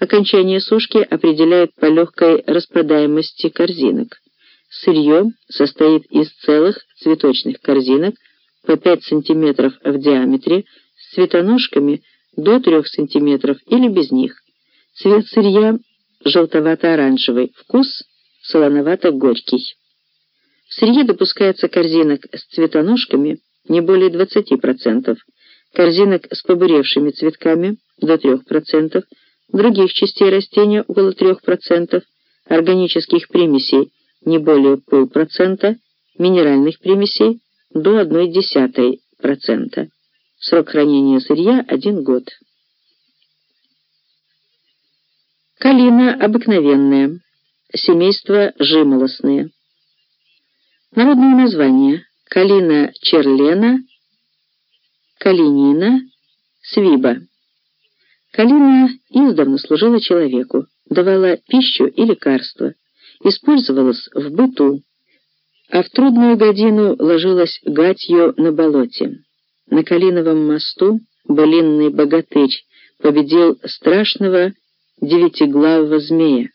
Окончание сушки определяют по легкой распродаемости корзинок. Сырье состоит из целых цветочных корзинок по 5 см в диаметре с цветоножками до 3 см или без них. Цвет сырья желтовато-оранжевый, вкус солоновато-горький. В сырье допускается корзинок с цветоножками не более 20%, корзинок с побуревшими цветками до 3%, других частей растения около 3%, органических примесей не более полпроцента, минеральных примесей до 0,1%. Срок хранения сырья – 1 год. Калина обыкновенная, семейство жимолостные. Народное название – калина черлена, калинина, свиба. Калина издавна служила человеку, давала пищу и лекарства, использовалась в быту, а в трудную годину ложилась гатью на болоте. На Калиновом мосту былинный богатырь победил страшного девятиглавого змея.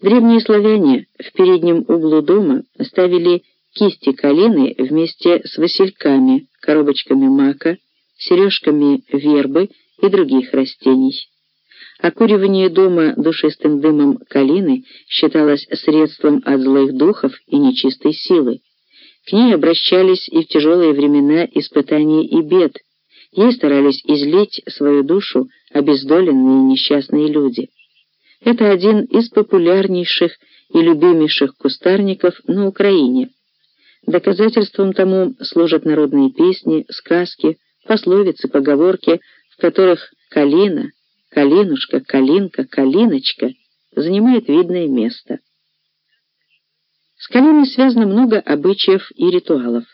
Древние славяне в переднем углу дома ставили кисти калины вместе с васильками, коробочками мака, сережками вербы и других растений. Окуривание дома душистым дымом калины считалось средством от злых духов и нечистой силы. К ней обращались и в тяжелые времена испытаний и бед. Ей старались излить свою душу обездоленные несчастные люди. Это один из популярнейших и любимейших кустарников на Украине. Доказательством тому служат народные песни, сказки, пословицы, поговорки, в которых калина, калинушка, калинка, калиночка занимает видное место. С калиной связано много обычаев и ритуалов.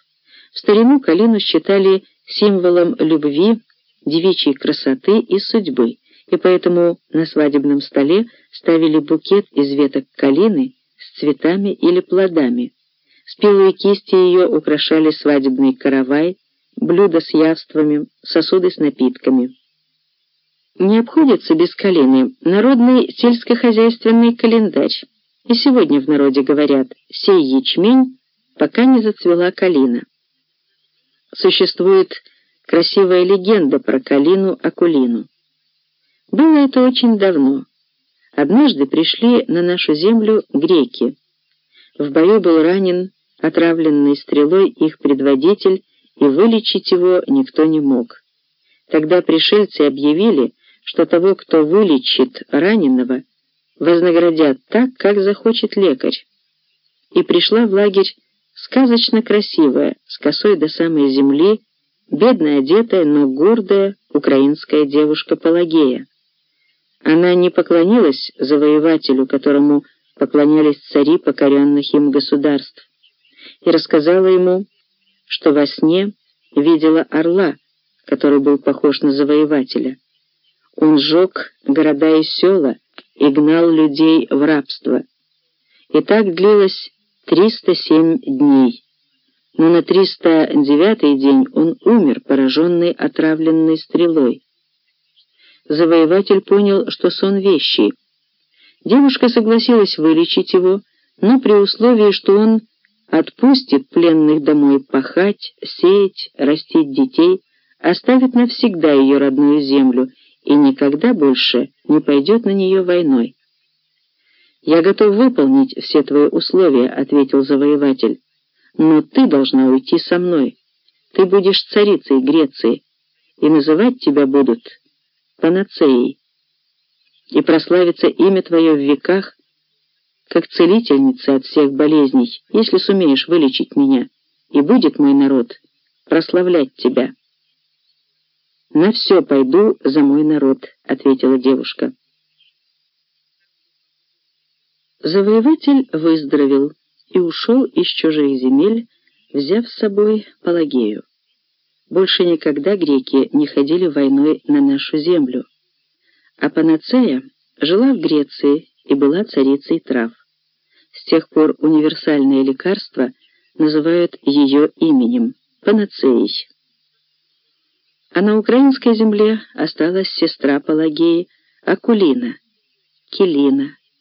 В старину калину считали символом любви, девичьей красоты и судьбы, и поэтому на свадебном столе ставили букет из веток калины с цветами или плодами. Спелые кисти ее украшали свадебный каравай, блюда с явствами, сосуды с напитками. Не обходится без калины народный сельскохозяйственный календарь. И сегодня в народе говорят «сей ячмень, пока не зацвела калина». Существует красивая легенда про калину-акулину. Было это очень давно. Однажды пришли на нашу землю греки. В бою был ранен отравленный стрелой их предводитель, и вылечить его никто не мог. Тогда пришельцы объявили, что того, кто вылечит раненого, вознаградят так, как захочет лекарь. И пришла в лагерь сказочно красивая, с косой до самой земли, бедно одетая, но гордая украинская девушка Пелагея. Она не поклонилась завоевателю, которому поклонялись цари покоренных им государств, и рассказала ему, что во сне видела орла, который был похож на завоевателя. Он сжег города и села и гнал людей в рабство. И так длилось 307 дней. Но на 309 день он умер, пораженный отравленной стрелой. Завоеватель понял, что сон вещий. Девушка согласилась вылечить его, но при условии, что он отпустит пленных домой пахать, сеять, растить детей, оставит навсегда ее родную землю и никогда больше не пойдет на нее войной. «Я готов выполнить все твои условия», — ответил завоеватель. «Но ты должна уйти со мной. Ты будешь царицей Греции, и называть тебя будут Панацеей. И прославится имя твое в веках, как целительница от всех болезней, если сумеешь вылечить меня, и будет мой народ прославлять тебя». «На все пойду за мой народ», — ответила девушка. Завоеватель выздоровел и ушел из чужих земель, взяв с собой Палагею. Больше никогда греки не ходили войной на нашу землю. А Панацея жила в Греции и была царицей трав. С тех пор универсальное лекарство называют ее именем – Панацеей а на украинской земле осталась сестра Палагеи Акулина, Келина.